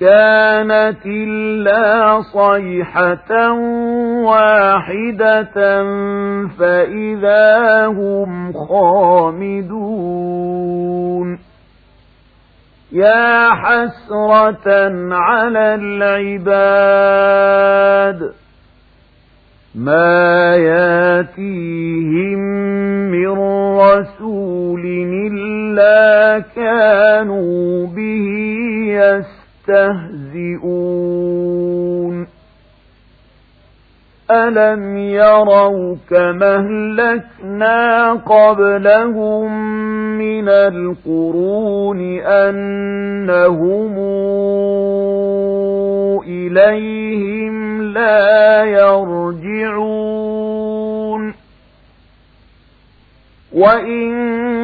كانت إلا صيحة واحدة فإذا هم خامدون. يا حسرة على العباد ما ياتيهم من رسول إلا كانوا به يستهزئون. ألم يروا كما اهلكنا قبلهم من القرون أنهم إليهم لا يرجعون. وإن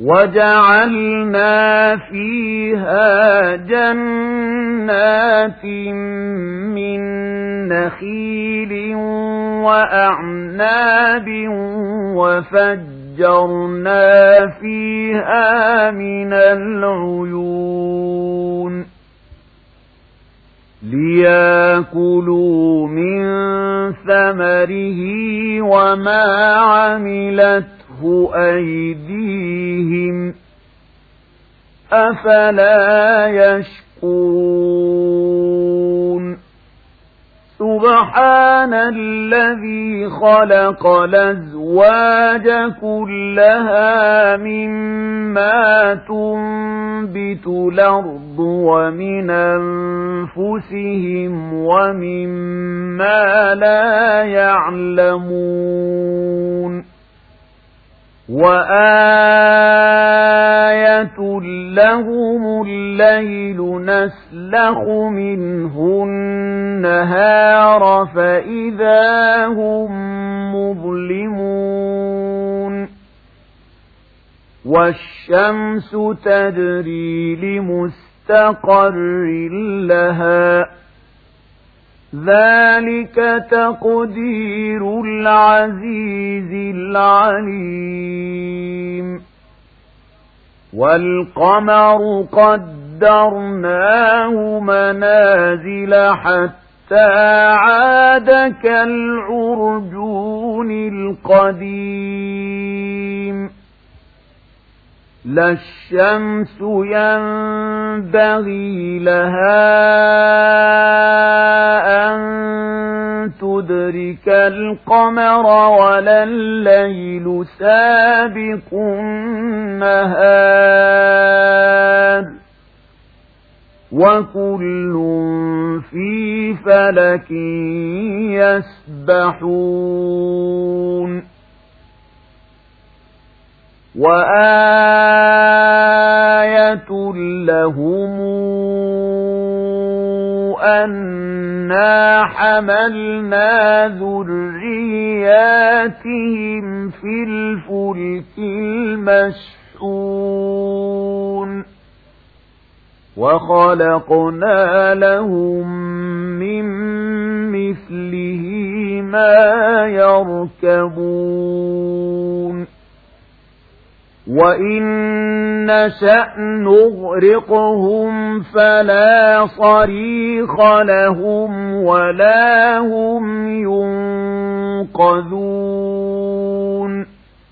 وجعلنا فيها جنات من نخيل وأعناب وفجرنا فيها من العيون ليأكلوا من ثمره وما عملته أيديهم أفلا يشكرون سبحان الذي خلق الأزواج كلها مما تنبت الأرض ومن أنفسهم ومما لا يعلمون وآية لهم الليل نسلخ منه النهار فإذا هم مظلمون والشمس تجري لمستقر لها ذلك تقدير العزيز العليم والقمر قدرناه منازل حتى عاد كالعرجون القديم لا الشمس ينبغي لها تدرك القمر ولا الليل سابق النهار وكل في فلك يسبحون وآية لهم أنا حملنا ذرياتهم في الفلك المشحون وخلقنا لهم من مثله ما يركبون وإن نشأ نغرقهم فلا صريخ لهم ولا هم ينقذون